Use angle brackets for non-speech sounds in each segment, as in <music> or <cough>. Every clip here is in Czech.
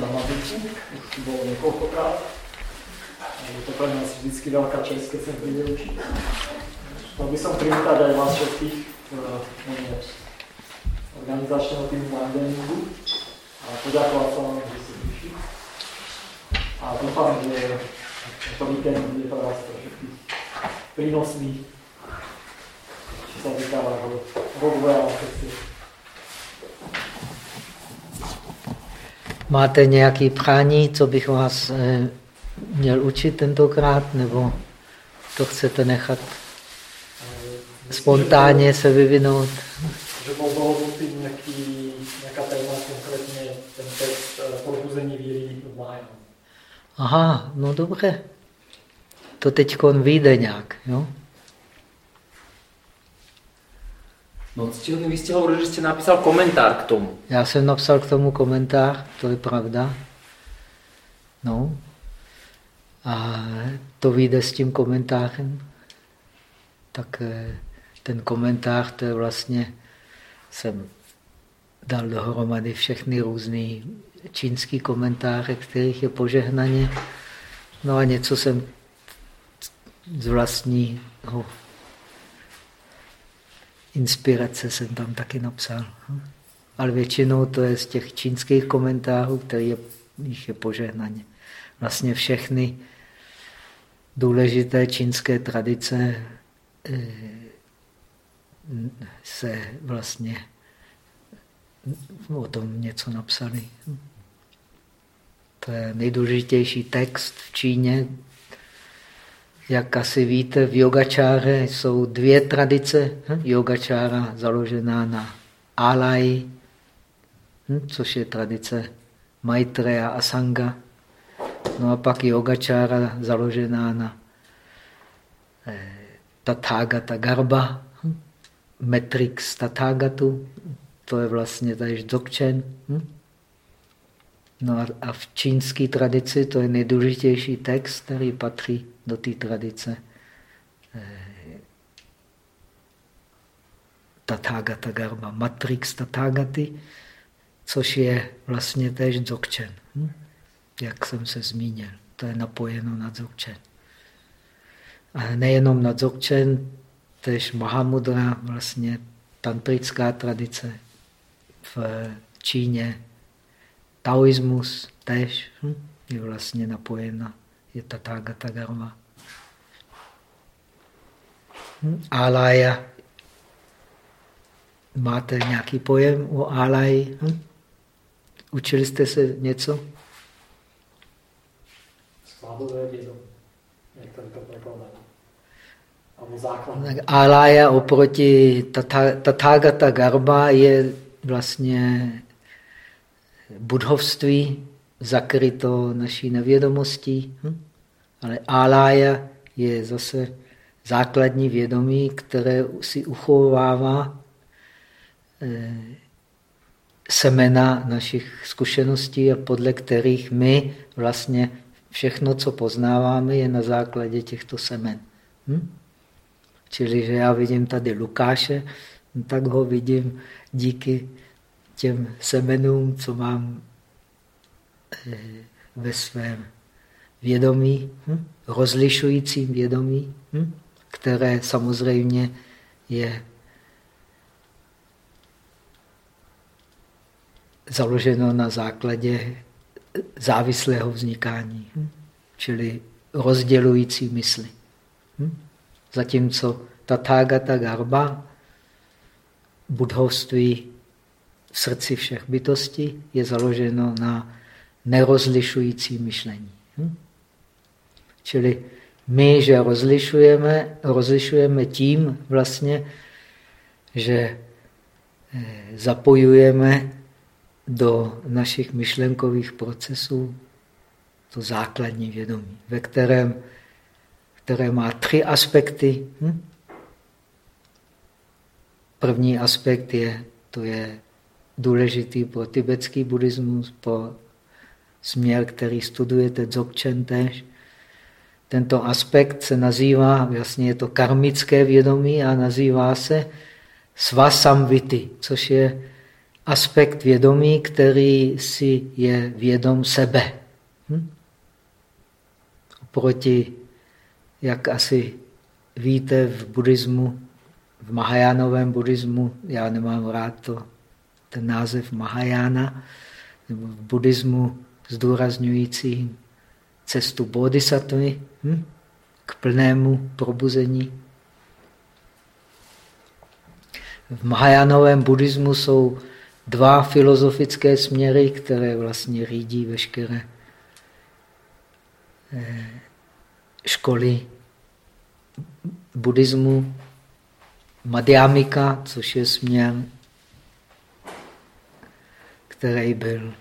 Damadiču, to bylo několikrát. Je to pro nás vždycky velká čest, keď se přijde učit. Chtěl bych som přivítat aj vás všetkých v organizačného týmu Mandeningu a poděkovat vám, že si přišli. A doufám, že to víkend bude pro vás pro všetkých prínosný, čo sa týká rozvoja a cesty. Máte nějaké přání, co bych vás eh, měl učit tentokrát, nebo to chcete nechat spontánně se vyvinout? Že mohlo být nějaký, nějaká téma, konkrétně ten text eh, probuzení víry v Aha, no dobře. To teď vyjde nějak, jo? No, ctihodný, vy jste hovorili, že jste napísal komentár k tomu. Já jsem napsal k tomu komentář, to je pravda. No. A to vyjde s tím komentářem. Tak eh, ten komentář, to je vlastně, jsem dal dohromady všechny různé čínský komentáře, kterých je požehnaně. No a něco jsem z vlastního inspirace jsem tam taky napsal. Ale většinou to je z těch čínských komentářů, který je, jich je požehnaně. Vlastně všechny důležité čínské tradice eh, se vlastně o tom něco napsali. To je nejdůležitější text v Číně, jak asi víte, v yogačáře jsou dvě tradice. Hm? Yogačára založená na alai, hm? což je tradice Maitreya a Sangha. No a pak yogačára založená na eh, Tathagata Garba, hm? Matrix Tathagatu, to je vlastně tady. Hm? No a, a v čínské tradici to je nejdůležitější text, který patří do té tradice eh, Tathagata Garba, Matrix Tathagaty, což je vlastně též Dzogchen, hm? jak jsem se zmínil. To je napojeno na Dzogchen. A nejenom na Dzogchen, tež Mahamudra, vlastně tantrická tradice v Číně, taoismus tež hm? je vlastně napojena, je Tathagata Garma. Hm? Alaya. Máte nějaký pojem o Alaji? Hm? Učili jste se něco? Alaya oproti Tathagata Garba je vlastně budhovství zakryto naší nevědomostí. Hm? Ale Alaya je zase základní vědomí, které si uchovává eh, semena našich zkušeností a podle kterých my vlastně všechno, co poznáváme, je na základě těchto semen. Hm? Čili, že já vidím tady Lukáše, tak ho vidím díky těm semenům, co mám eh, ve svém vědomí, hm? rozlišujícím vědomí, hm? které samozřejmě je založeno na základě závislého vznikání, hm? čili rozdělující mysli. Hm? Zatímco Tathagata Garba, budhovství v srdci všech bytostí, je založeno na nerozlišující myšlení. Hm? Čili my, že rozlišujeme, rozlišujeme tím vlastně, že eh, zapojujeme do našich myšlenkových procesů to základní vědomí, ve kterém, které má tři aspekty. Hm? První aspekt je, to je důležitý pro tibetský buddhismus, pro směr, který studujete Dzogchen tež. Tento aspekt se nazývá, vlastně je to karmické vědomí a nazývá se svasamvity, což je aspekt vědomí, který si je vědom sebe. Hm? Oproti, jak asi víte, v buddhismu, v Mahajánovém buddhismu, já nemám rád to, ten název Mahajána, nebo v buddhismu zdůrazňující cestu bodhisattvy hm? k plnému probuzení. V Mahajánovém buddhismu jsou dva filozofické směry, které vlastně řídí veškeré eh, školy buddhismu. Madhyamika, což je směr, který byl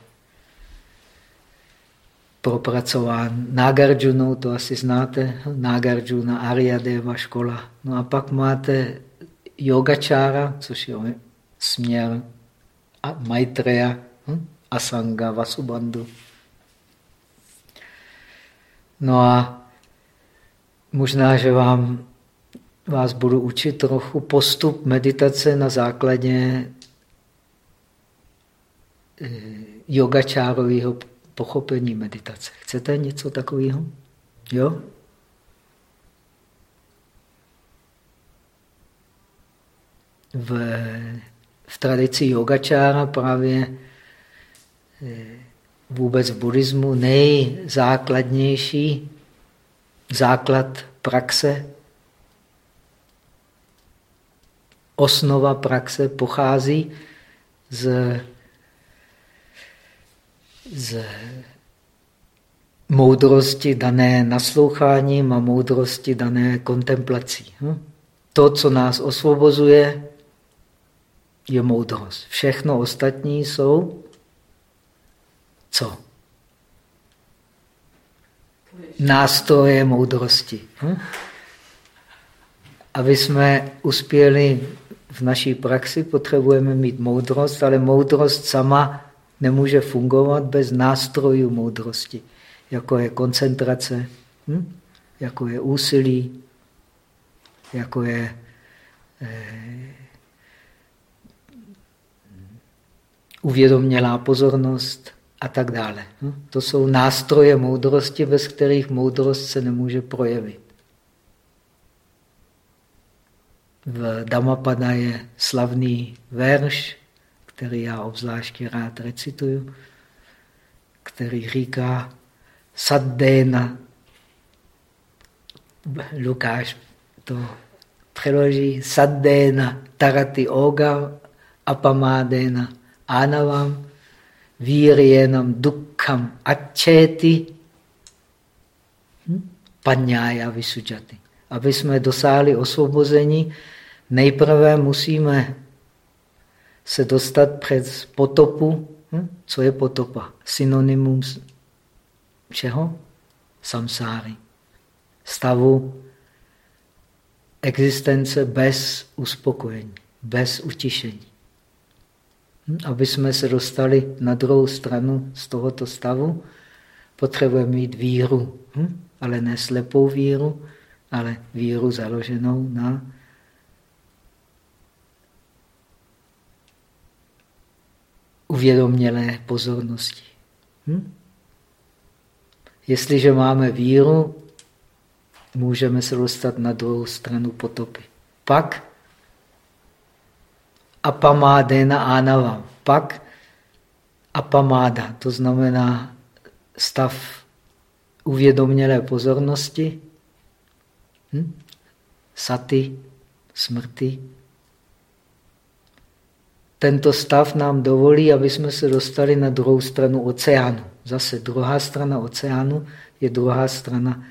propracován Nagarjunou, to asi znáte, Nagarjuna, Aryadeva škola. No a pak máte yogačára, což je směr Maitreya, hm? Asanga, Vasubandhu. No a možná, že vám, vás budu učit trochu postup meditace na základě yogačárového pochopení meditace. Chcete něco takového? Jo? V v tradici yogačára právě eh, vůbec v buddhismu nejzákladnější základ praxe, osnova praxe pochází z, z moudrosti dané nasloucháním a moudrosti dané kontemplací. Hm? To, co nás osvobozuje, je moudrost. Všechno ostatní jsou co? Nástroje moudrosti. Hm? Aby jsme uspěli v naší praxi, potřebujeme mít moudrost, ale moudrost sama nemůže fungovat bez nástrojů moudrosti, jako je koncentrace, hm? jako je úsilí, jako je eh, uvědomělá pozornost a tak dále. Hm? To jsou nástroje moudrosti, bez kterých moudrost se nemůže projevit. V Dhammapada je slavný verš, který já obzvláště rád recituju, který říká Saddena. Lukáš to přeloží Saddena tarati oga apamádena anavam, vírjenam, dukkam, aceti, hm? paňája vysudžaty. Aby jsme dosáhli osvobození, nejprve musíme se dostat před potopu. Hm? Co je potopa? Synonymum čeho? Samsáry. Stavu existence bez uspokojení, bez utišení. Hm? Aby jsme se dostali na druhou stranu z tohoto stavu, potřebujeme mít víru, hm? ale ne slepou víru, ale víru založenou na uvědomělé pozornosti. Hm? Jestliže máme víru, můžeme se dostat na druhou stranu potopy. Pak apamádena ánava. Pak apamáda, to znamená stav uvědomělé pozornosti, hm? saty, smrti. Tento stav nám dovolí, aby jsme se dostali na druhou stranu oceánu. Zase druhá strana oceánu je druhá strana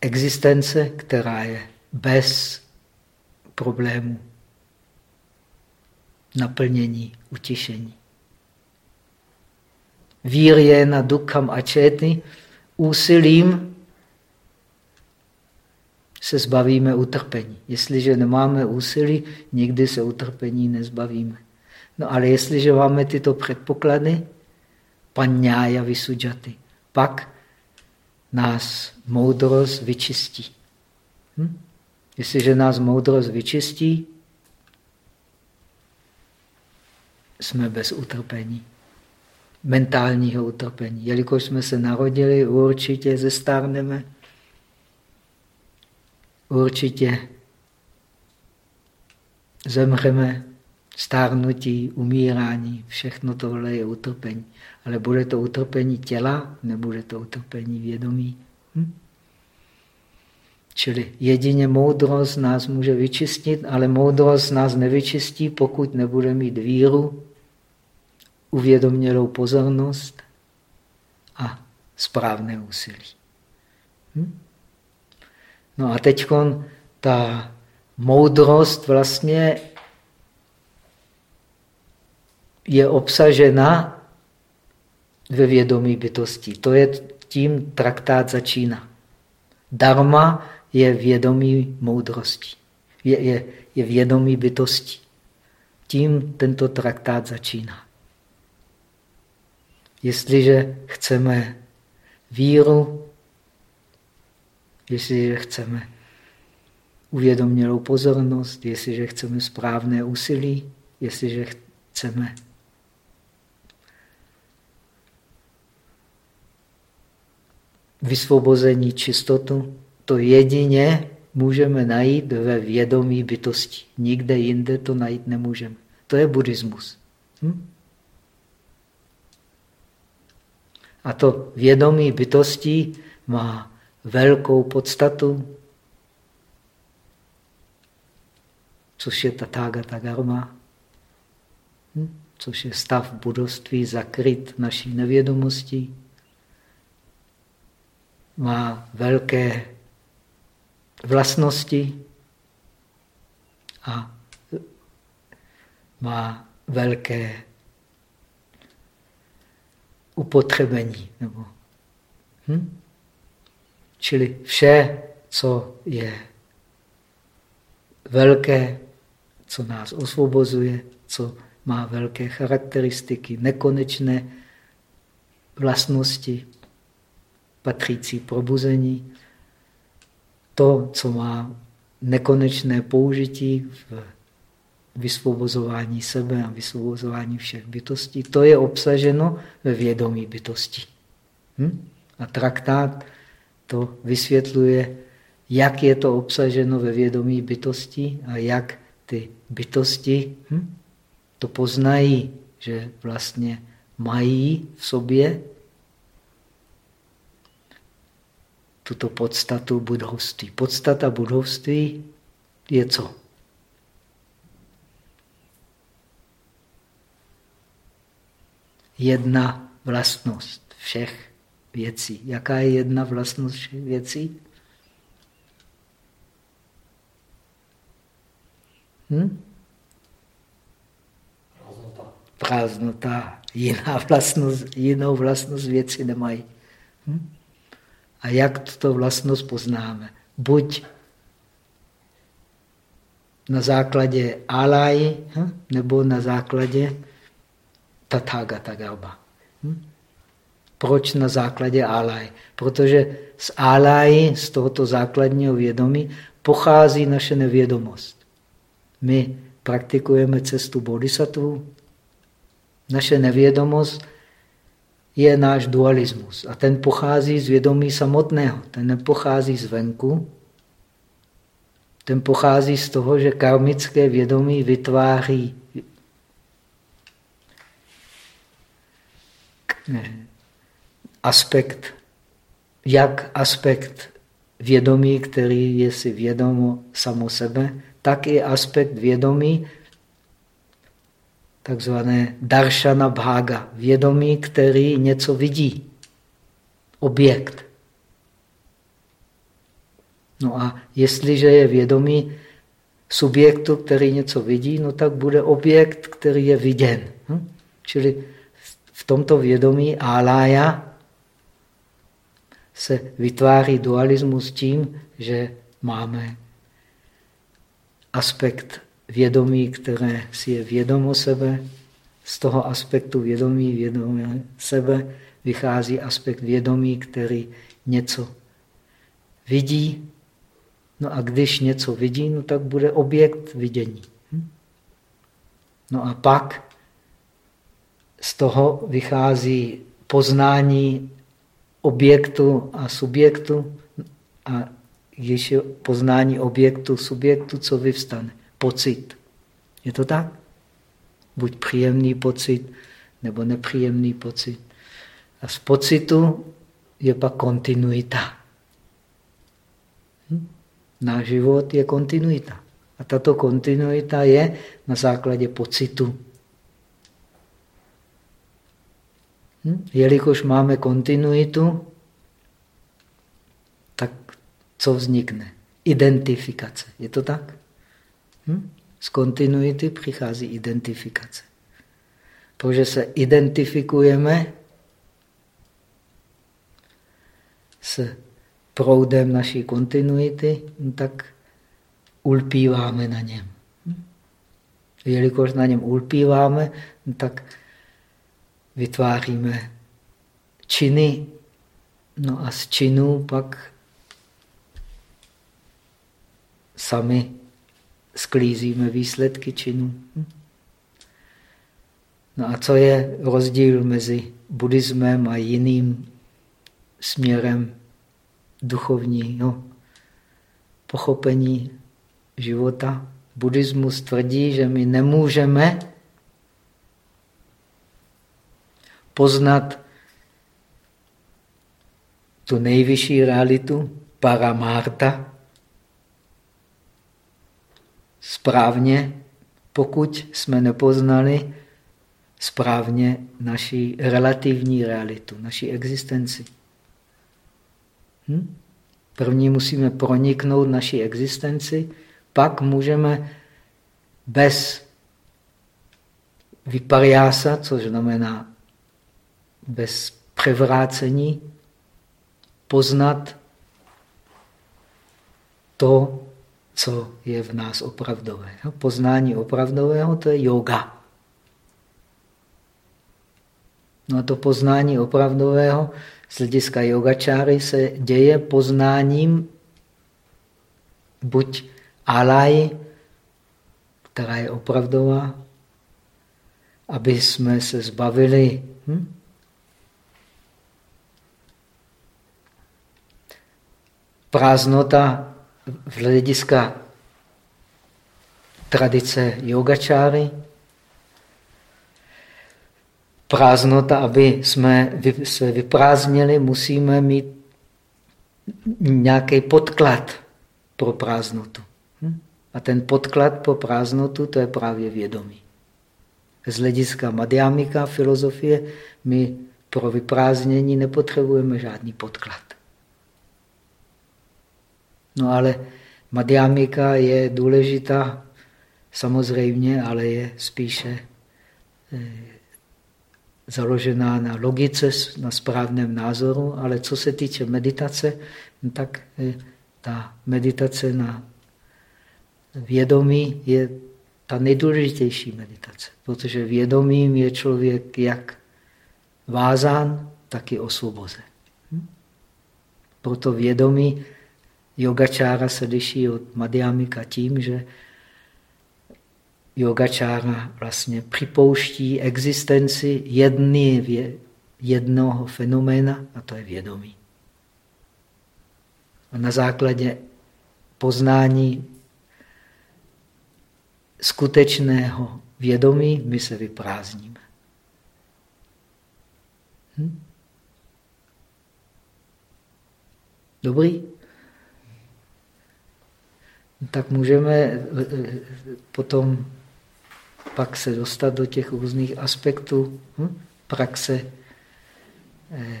existence, která je bez problémů, naplnění, utišení. Vír je na dukham a četny, úsilím se zbavíme utrpení. Jestliže nemáme úsilí, nikdy se utrpení nezbavíme. No ale jestliže máme tyto předpoklady, paňája vysudžaty, pak nás moudrost vyčistí. Hm? Jestliže nás moudrost vyčistí, jsme bez utrpení. Mentálního utrpení. Jelikož jsme se narodili, určitě zestárneme. Určitě zemřeme, stárnutí, umírání, všechno tohle je utrpení. Ale bude to utrpení těla, nebude to utrpení vědomí. Hm? Čili jedině moudrost nás může vyčistit, ale moudrost nás nevyčistí, pokud nebude mít víru, uvědomělou pozornost a správné úsilí. Hm? No a teď ta moudrost vlastně je obsažena ve vědomí bytosti. To je tím traktát začíná. Dharma je vědomí moudrosti, je, je, je vědomí bytosti. Tím tento traktát začíná. Jestliže chceme víru, jestliže chceme uvědomělou pozornost, jestliže chceme správné úsilí, jestliže chceme vysvobození čistotu, to jedině můžeme najít ve vědomí bytosti. Nikde jinde to najít nemůžeme. To je buddhismus. Hm? A to vědomí bytosti má velkou podstatu, což je Tathagata Garma, hm? což je stav budovství zakryt naší nevědomostí. Má velké vlastnosti a má velké upotřebení. Nebo, hm? Čili vše, co je velké, co nás osvobozuje, co má velké charakteristiky, nekonečné vlastnosti, patřící probuzení, to, co má nekonečné použití v vysvobozování sebe a vysvobozování všech bytostí, to je obsaženo ve vědomí bytosti. Hm? A traktát to vysvětluje, jak je to obsaženo ve vědomí bytosti a jak ty bytosti hm? to poznají, že vlastně mají v sobě tuto podstatu budovství. Podstata budovství je co? Jedna vlastnost všech věcí. Jaká je jedna vlastnost všech věcí? Hm? Prázdnota. Prázdnota. Jiná vlastnost, jinou vlastnost věci nemají. Hm? A jak tuto vlastnost poznáme? Buď na základě alai, hm? nebo na základě tathagata gaba. Hm? Proč na základě alai? Protože z alai, z tohoto základního vědomí, pochází naše nevědomost. My praktikujeme cestu bodhisattva, naše nevědomost je náš dualismus. A ten pochází z vědomí samotného. Ten nepochází zvenku. Ten pochází z toho, že karmické vědomí vytváří aspekt, jak aspekt vědomí, který je si vědomo samo sebe, tak i aspekt vědomí, takzvané darshana bhaga, vědomí, který něco vidí, objekt. No a jestliže je vědomí subjektu, který něco vidí, no tak bude objekt, který je viděn. Hm? Čili v tomto vědomí alaya se vytváří dualismus tím, že máme aspekt vědomí, které si je vědomo sebe, z toho aspektu vědomí, vědomí sebe, vychází aspekt vědomí, který něco vidí No a když něco vidí, no tak bude objekt vidění. Hm? No a pak z toho vychází poznání objektu a subjektu a když je poznání objektu, subjektu, co vyvstane? Pocit. Je to tak? Buď příjemný pocit, nebo nepříjemný pocit. A z pocitu je pak kontinuita. Hm? Náš život je kontinuita. A tato kontinuita je na základě pocitu. Hm? Jelikož máme kontinuitu, tak co vznikne? Identifikace. Je to tak? Hm? Z kontinuity přichází identifikace. Protože se identifikujeme s proudem naší kontinuity, no tak ulpíváme na něm. Hm? Jelikož na něm ulpíváme, tak vytváříme činy, no a z činů pak sami sklízíme výsledky činů. No a co je rozdíl mezi buddhismem a jiným směrem duchovního pochopení života? Buddhismus tvrdí, že my nemůžeme poznat tu nejvyšší realitu, paramarta, správně, pokud jsme nepoznali správně naši relativní realitu, naši existenci. Hm? První musíme proniknout naši existenci, pak můžeme bez vypariása, což znamená bez převrácení poznat to, co je v nás opravdové. No, poznání opravdového to je yoga. No a to poznání opravdového z hlediska yogačáry se děje poznáním buď alaj, která je opravdová, aby jsme se zbavili hm? Prázdnota v hlediska tradice yogačáry, prázdnota, aby jsme se vyprázdnili, musíme mít nějaký podklad pro prázdnotu. Hm? A ten podklad pro prázdnotu, to je právě vědomí. Z hlediska madhyamika filozofie my pro vyprázdnění nepotřebujeme žádný podklad. No ale madhyamika je důležitá samozřejmě, ale je spíše eh, založená na logice, na správném názoru, ale co se týče meditace, no tak eh, ta meditace na vědomí je ta nejdůležitější meditace, protože vědomím je člověk jak vázán, tak i osvobozen. Hm? Proto vědomí Yogačára se liší od Madhyamika tím, že yogačára vlastně připouští existenci jedny, jednoho fenoména, a to je vědomí. A na základě poznání skutečného vědomí my se vyprázdníme. Hm? Dobrý? Tak můžeme eh, eh, potom pak se dostat do těch různých aspektů hm? praxe eh,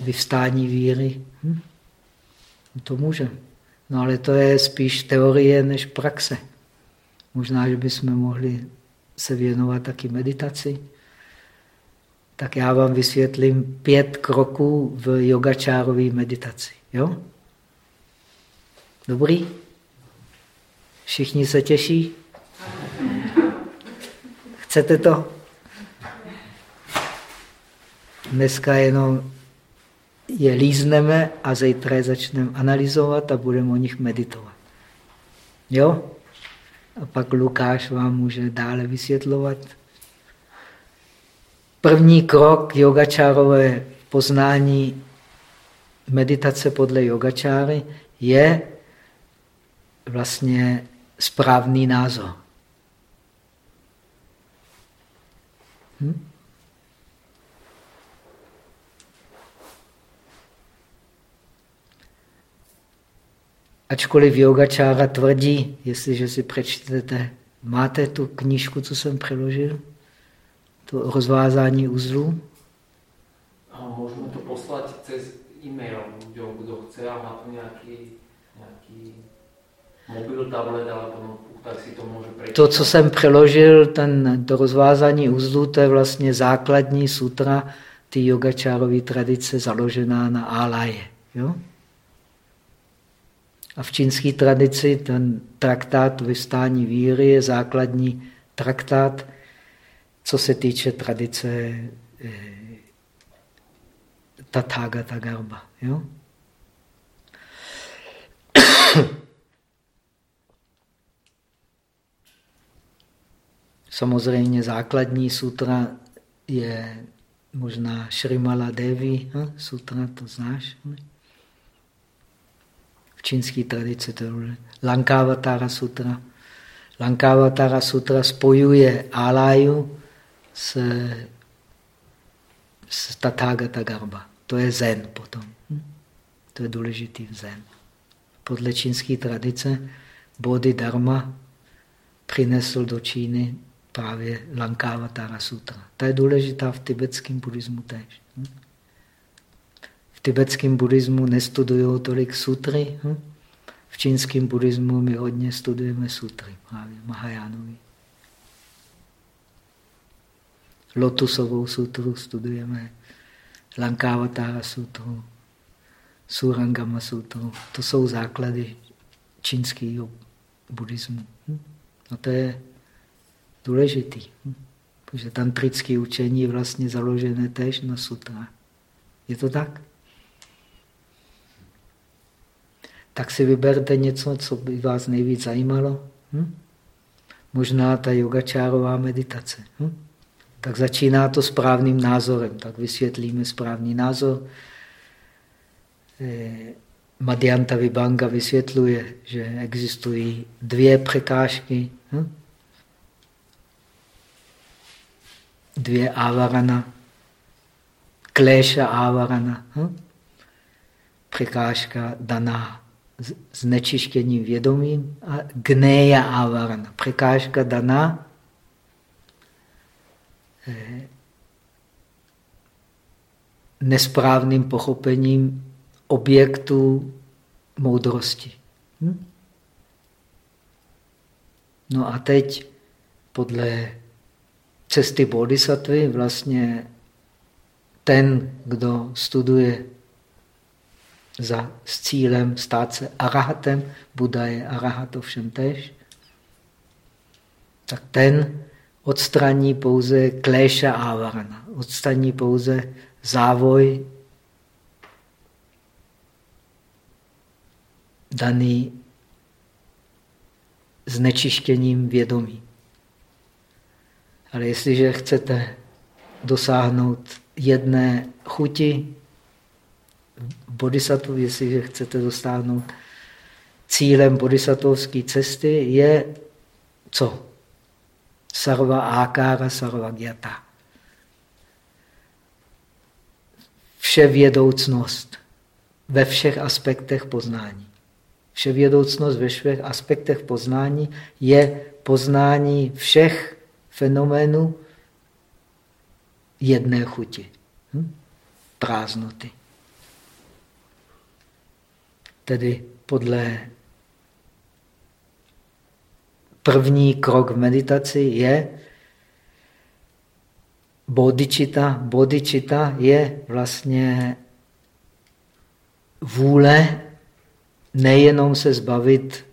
vyvstání víry. Hm? To můžeme. No ale to je spíš teorie než praxe. Možná, že bychom mohli se věnovat taky meditaci. Tak já vám vysvětlím pět kroků v yogačárové meditaci. Jo? Dobrý? Všichni se těší? Chcete to? Dneska jenom je lízneme a zítra je začneme analyzovat a budeme o nich meditovat. Jo? A pak Lukáš vám může dále vysvětlovat. První krok yogačárové poznání meditace podle yogačáry je vlastně správný názor. Hm? Ačkoliv yogačára tvrdí, jestliže si přečtete, máte tu knížku, co jsem přeložil, to rozvázání uzlů? A můžeme to poslat cez e-mail ľuďom, kdo chce a má nějaký, nějaký to co jsem přeložil, ten, to rozvázání uzlů, to je vlastně základní sutra ty yogačárové tradice založená na álaje. Jo? A v čínské tradici ten traktát vystání víry je základní traktát, co se týče tradice eh, Tathagata Garba. Jo? Samozřejmě základní sutra je možná Šrimala Devi hm? sutra, to znáš? Hm? v čínské tradici to je Lankavatara sutra. Lankavatara sutra spojuje Alaju s, s Tathagata Garba. To je zen potom. Hm? To je důležitý zen. Podle čínské tradice Bodhidharma přinesl do Číny právě Lankavatara sutra. Ta je důležitá v tibetském buddhismu též. Hm? V tibetském buddhismu nestudují tolik sutry. Hm? V čínském buddhismu my hodně studujeme sutry, právě Mahajánovi. Lotusovou sutru studujeme, Lankavatara sutru, Surangama sutru. To jsou základy čínského buddhismu. Hm? A to je důležitý, protože tantrické učení je vlastně založené též na sutra. Je to tak? tak si vyberte něco, co by vás nejvíc zajímalo. Hm? Možná ta yogačárová meditace. Hm? Tak začíná to správným názorem. Tak vysvětlíme správný názor. Eh, Madhyanta Vibhanga vysvětluje, že existují dvě překážky. Hm? Dvě ávarana. Kléša ávarana. Hm? Překážka daná znečištění vědomím a gnéja avarana, překážka daná eh, nesprávným pochopením objektu moudrosti. Hm? No a teď podle cesty bodhisattvy vlastně ten, kdo studuje za, s cílem stát se arahatem, Buda je arahat ovšem tež, tak ten odstraní pouze kléša ávarana, odstraní pouze závoj daný znečištěním vědomí. Ale jestliže chcete dosáhnout jedné chuti, bodhisattva, jestliže chcete dostáhnout cílem bodhisattvovské cesty, je co? Sarva ákára, sarva gyata. Vševědoucnost ve všech aspektech poznání. Vševědoucnost ve všech aspektech poznání je poznání všech fenoménů jedné chuti. Hm? Prázdnoty. Tedy podle první krok v meditaci je bodičita. Bodičita je vlastně vůle nejenom se zbavit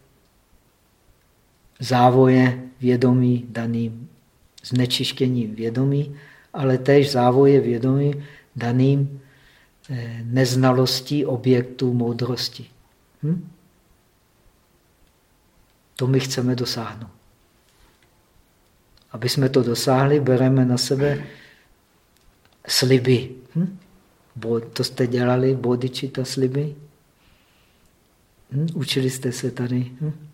závoje vědomí daným znečištěním vědomí, ale též závoje vědomí daným eh, neznalostí objektů moudrosti. Hm? To my chceme dosáhnout. Aby jsme to dosáhli, bereme na sebe sliby. Hm? To jste dělali, bodičita sliby? Hm? Učili jste se tady? Hm?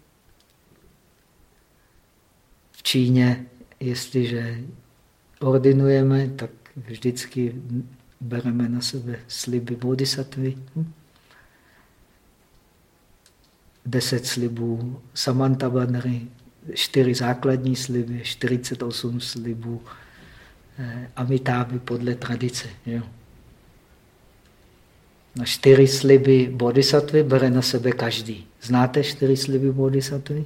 V Číně, jestliže ordinujeme, tak vždycky bereme na sebe sliby bodhisattvy. Hm? Deset slibů Samantabhadry, čtyři základní sliby, 48 slibů eh, Amitáby podle tradice. Na čtyři sliby bodhisattvy bere na sebe každý. Znáte čtyři sliby bodhisattvy?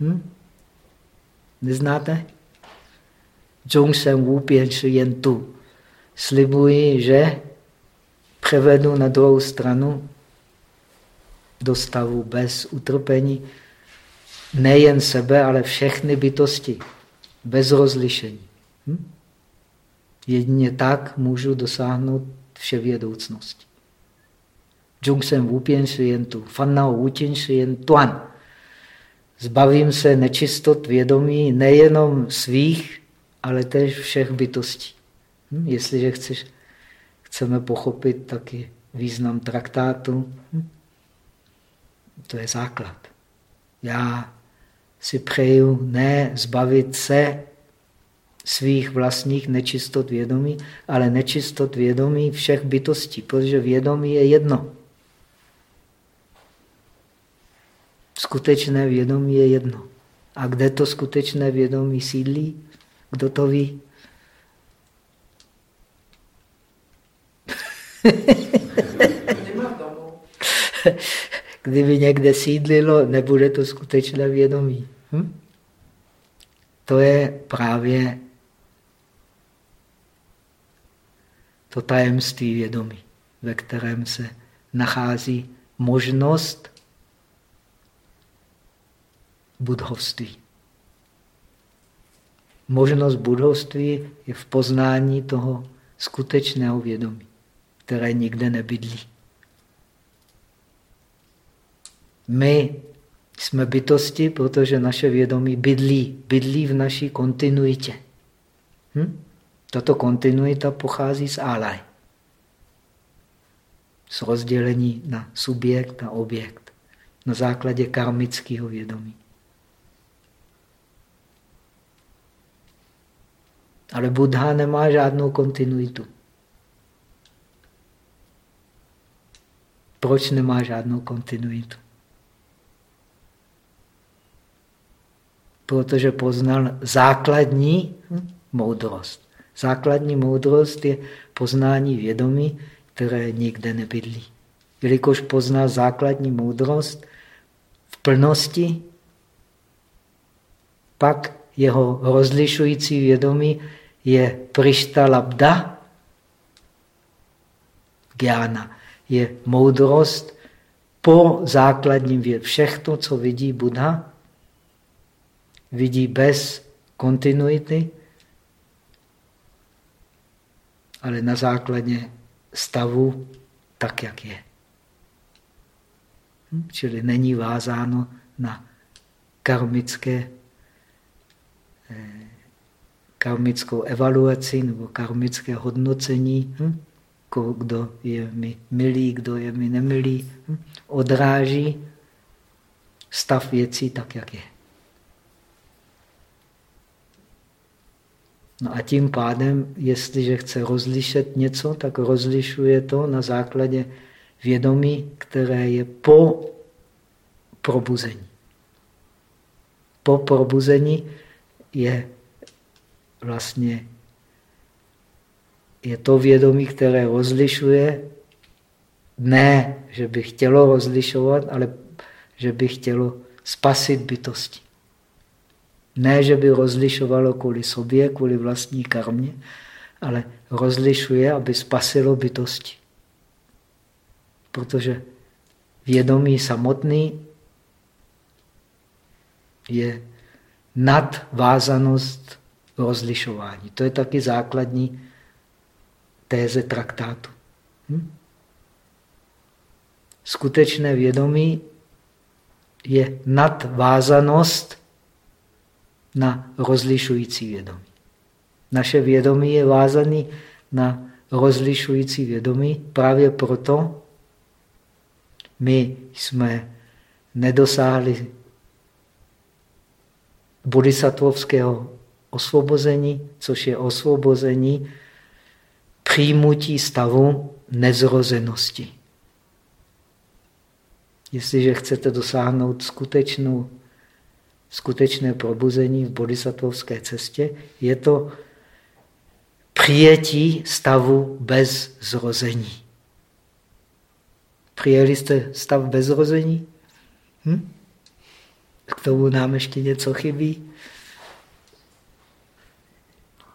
Hm? Neznáte? Zhongshen Wu Pian Shi Yen Tu. Slibuji, že převedu na druhou stranu do stavu bez utrpení nejen sebe, ale všechny bytosti, bez rozlišení. Hm? Jedině tak můžu dosáhnout vševědoucnosti. Jungsem Wupien Shien Tu, Fannao Wutin Shien Tuan. Zbavím se nečistot vědomí nejenom svých, ale též všech bytostí. Hm? Jestliže chceš, chceme pochopit taky význam traktátu, hm? to je základ. Já si přeju ne zbavit se svých vlastních nečistot vědomí, ale nečistot vědomí všech bytostí, protože vědomí je jedno. Skutečné vědomí je jedno. A kde to skutečné vědomí sídlí? Kdo to ví? <laughs> Kdyby někde sídlilo, nebude to skutečné vědomí. Hm? To je právě to tajemství vědomí, ve kterém se nachází možnost budhovství. Možnost budhovství je v poznání toho skutečného vědomí, které nikde nebydlí. My jsme bytosti, protože naše vědomí bydlí, bydlí v naší kontinuitě. Hm? Tato kontinuita pochází z alaj. Z rozdělení na subjekt a objekt. Na základě karmického vědomí. Ale Buddha nemá žádnou kontinuitu. Proč nemá žádnou kontinuitu? Protože poznal základní moudrost. Základní moudrost je poznání vědomí, které nikde nebydlí. Jelikož poznal základní moudrost v plnosti, pak jeho rozlišující vědomí je Prišta Labda, Gyana, je moudrost po základním věd. Všechno, co vidí Buddha, vidí bez kontinuity, ale na základě stavu tak, jak je. Hm? Čili není vázáno na karmické karmickou evaluaci nebo karmické hodnocení, hm? kdo je mi milý, kdo je mi nemilý, hm? odráží stav věcí tak, jak je. No a tím pádem, jestliže chce rozlišet něco, tak rozlišuje to na základě vědomí, které je po probuzení. Po probuzení je vlastně je to vědomí, které rozlišuje, ne, že by chtělo rozlišovat, ale že by chtělo spasit bytosti. Ne, že by rozlišovalo kvůli sobě, kvůli vlastní karmě, ale rozlišuje, aby spasilo bytosti. Protože vědomí samotný je nadvázanost rozlišování. To je taky základní téze traktátu. Hm? Skutečné vědomí je nadvázanost na rozlišující vědomí. Naše vědomí je vázané na rozlišující vědomí, právě proto my jsme nedosáhli bodhisattvovského osvobození, což je osvobození přijmutí stavu nezrozenosti. Jestliže chcete dosáhnout skutečnou, skutečné probuzení v bodhisattvovské cestě, je to přijetí stavu bez zrození. Přijeli jste stav bez zrození? Hm? K tomu nám ještě něco chybí.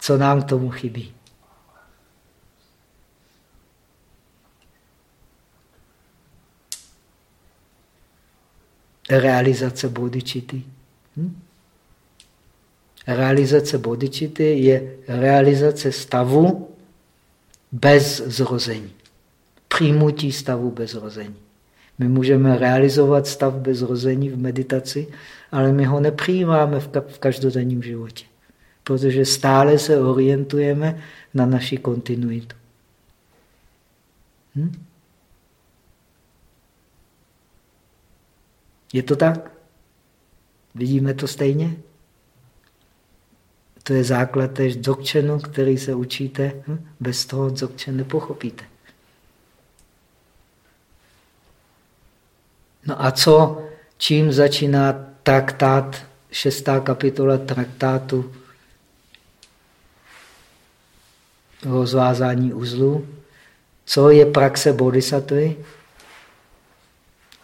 Co nám k tomu chybí? Realizace bodičity. Hm? Realizace bodičity je realizace stavu bez zrození. Přijmutí stavu bez zrození. My můžeme realizovat stav bez zrození v meditaci, ale my ho nepřijímáme v každodenním životě, protože stále se orientujeme na naši kontinuitu. Hm? Je to tak? Vidíme to stejně? To je základ tež dzogčenu, který se učíte. Hm? Bez toho dzogčen nepochopíte. No a co, čím začíná traktát, šestá kapitola traktátu rozvázání uzlu? Co je praxe bodhisattvy?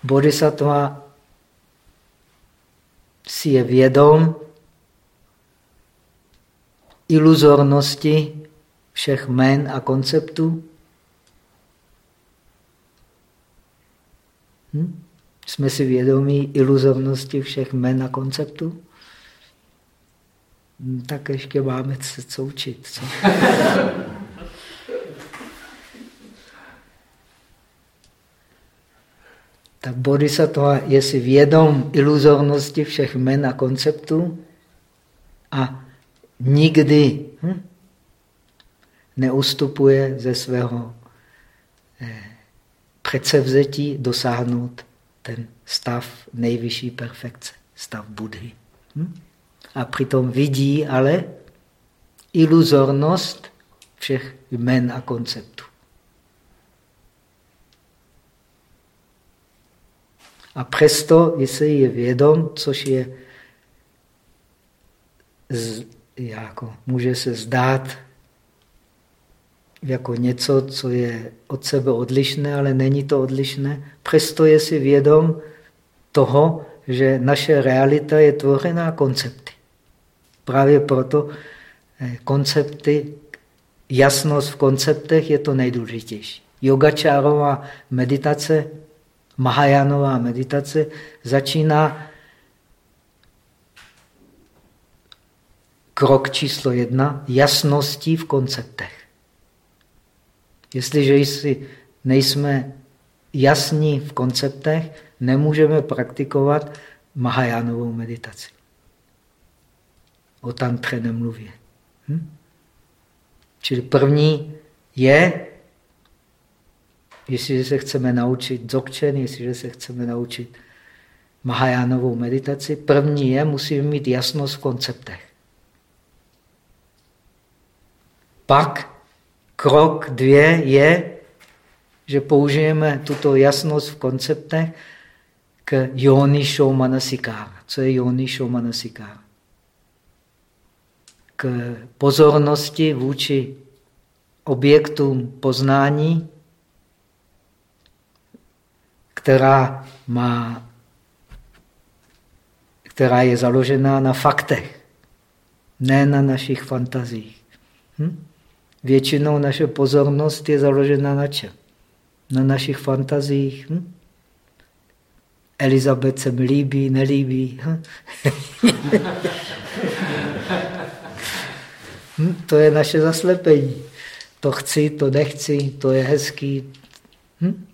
Bodhisattva si je vědom iluzornosti všech jmen a konceptů. Hm? Jsme si vědomí iluzornosti všech jmen a konceptů? Hm, tak ještě máme se co učit. <laughs> Co? tak bodhisattva je si vědom iluzornosti všech jmen a konceptů a nikdy hm, neustupuje ze svého eh, předsevzetí dosáhnout ten stav nejvyšší perfekce, stav Budhy. Hm? A přitom vidí ale iluzornost všech jmen a konceptů. A přesto, jestli je vědom, což je, jako, může se zdát jako něco, co je od sebe odlišné, ale není to odlišné, přesto je si vědom toho, že naše realita je tvořená koncepty. Právě proto eh, koncepty, jasnost v konceptech je to nejdůležitější. Yogačárová meditace Mahajánová meditace začíná krok číslo jedna jasností v konceptech. Jestliže si nejsme jasní v konceptech, nemůžeme praktikovat Mahajánovou meditaci. O tantře nemluvě. Hm? Čili první je Jestliže se chceme naučit dzogchen, jestliže se chceme naučit Mahajánovou meditaci, první je, musíme mít jasnost v konceptech. Pak krok dvě je, že použijeme tuto jasnost v konceptech k yoni manasikara. Co je yoni manasikara? K pozornosti vůči objektům poznání, která, má, která je založená na faktech, ne na našich fantazích. Hm? Většinou naše pozornost je založena na čem? Na našich fantazích. Hm? Elizabeth se mi líbí, nelíbí. Hm? <laughs> hm? To je naše zaslepení. to chci, to nechci, to je hezký. Hm?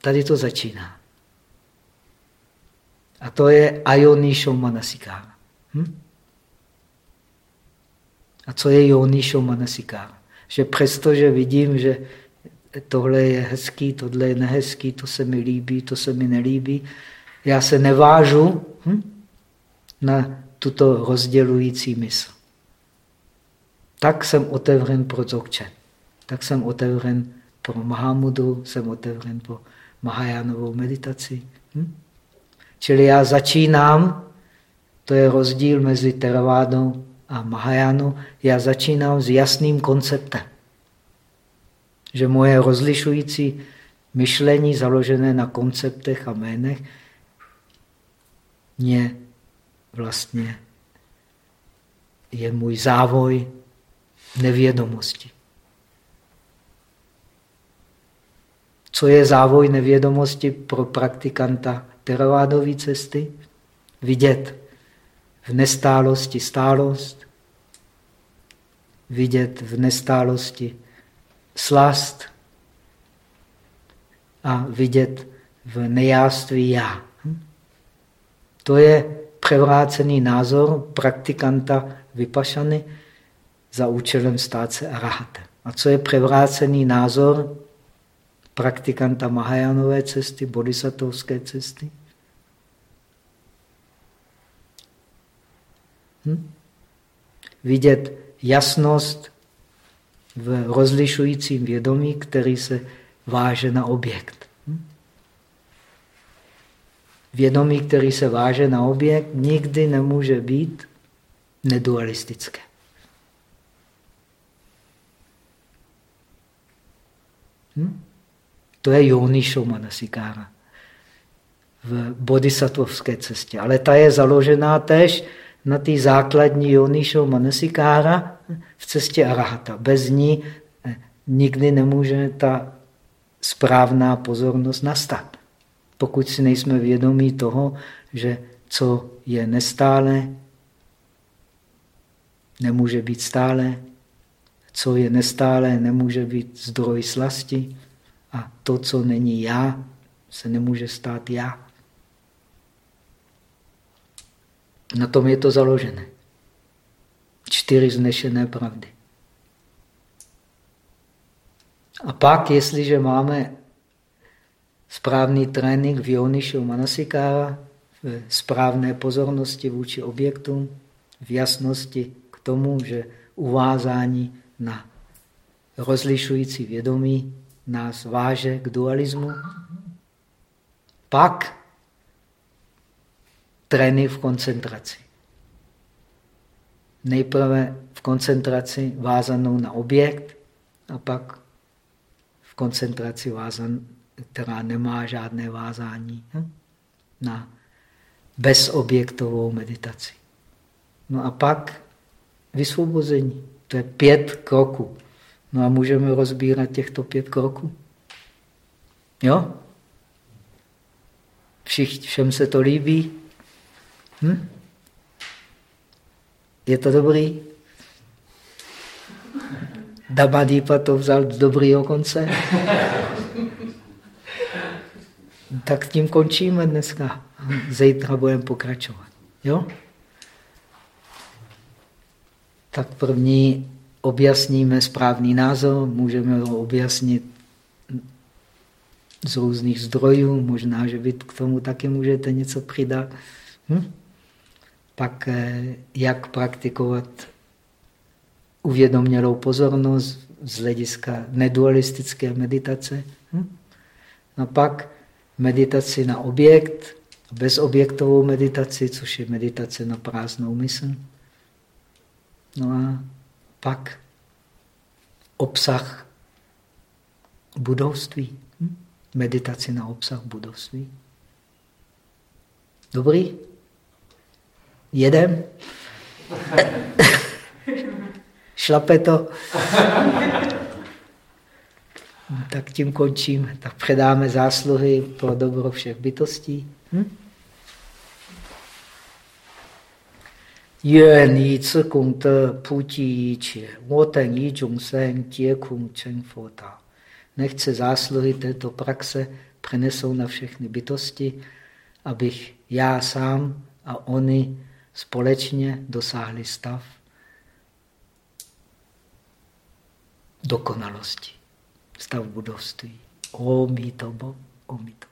Tady to začíná. A to je Ayonisho Manasikára. Hm? A co je Yonisho Manasikára? Že přestože vidím, že tohle je hezký, tohle je nehezký, to se mi líbí, to se mi nelíbí, já se nevážu hm? na tuto rozdělující mysl. Tak jsem otevřen pro Dzogchen. Tak jsem otevřen pro Mahamudru, jsem otevřen pro Mahajánovou meditaci. Hm? Čili já začínám, to je rozdíl mezi Theravádou a Mahajánu, já začínám s jasným konceptem. Že moje rozlišující myšlení založené na konceptech a jménech mě vlastně je můj závoj nevědomosti. Co je závoj nevědomosti pro praktikanta teravádové cesty? Vidět v nestálosti stálost, vidět v nestálosti slast a vidět v nejáství já. Hm? To je převrácený názor praktikanta vypašany za účelem stát se arahatem. A co je převrácený názor praktikanta Mahajánové cesty, bodhisattvské cesty? Hm? Vidět jasnost v rozlišujícím vědomí, který se váže na objekt. Vědomí, který se váže na objekt, nikdy nemůže být nedualistické. Hm? To je Yonisho Manasikára v bodhisattvovské cestě. Ale ta je založená tež na té základní Yonisho Manasikára v cestě Arahata. Bez ní eh, nikdy nemůže ta správná pozornost nastat. Pokud si nejsme vědomí toho, že co je nestále, nemůže být stále, co je nestále, nemůže být zdroj slasti a to, co není já, se nemůže stát já. Na tom je to založené. Čtyři znešené pravdy. A pak, jestliže máme správný trénink v Jonishu Manasikára, v správné pozornosti vůči objektům, v jasnosti k tomu, že uvázání na rozlišující vědomí nás váže k dualismu, pak trénink v koncentraci. Nejprve v koncentraci vázanou na objekt a pak v koncentraci vázan, která nemá žádné vázání hm? na bezobjektovou meditaci. No a pak vysvobození. To je pět kroků. No a můžeme rozbírat těchto pět kroků. Jo? Všich, všem se to líbí? Hm? Je to dobrý? Damadípa to vzal z dobrýho konce. Tak tím končíme dneska. Zítra budeme pokračovat. Jo? Tak první objasníme správný názor, můžeme ho objasnit z různých zdrojů, možná, že vy k tomu taky můžete něco přidat. Hm? Pak eh, jak praktikovat uvědomělou pozornost z hlediska nedualistické meditace. Hm? A pak meditaci na objekt, bezobjektovou meditaci, což je meditace na prázdnou mysl. No a pak obsah budovství. Hm? Meditaci na obsah budovství. Dobrý? Jedem? <laughs> Šlape to? tak tím končím. Tak předáme zásluhy pro dobro všech bytostí. Hm? 愿以此功德普及一切，我等一众生皆空成佛道。Nechce zásluhy této praxe přenesou na všechny bytosti, abych já sám a oni společně dosáhli stav dokonalosti, stav budovství. Omitobo, omitobo.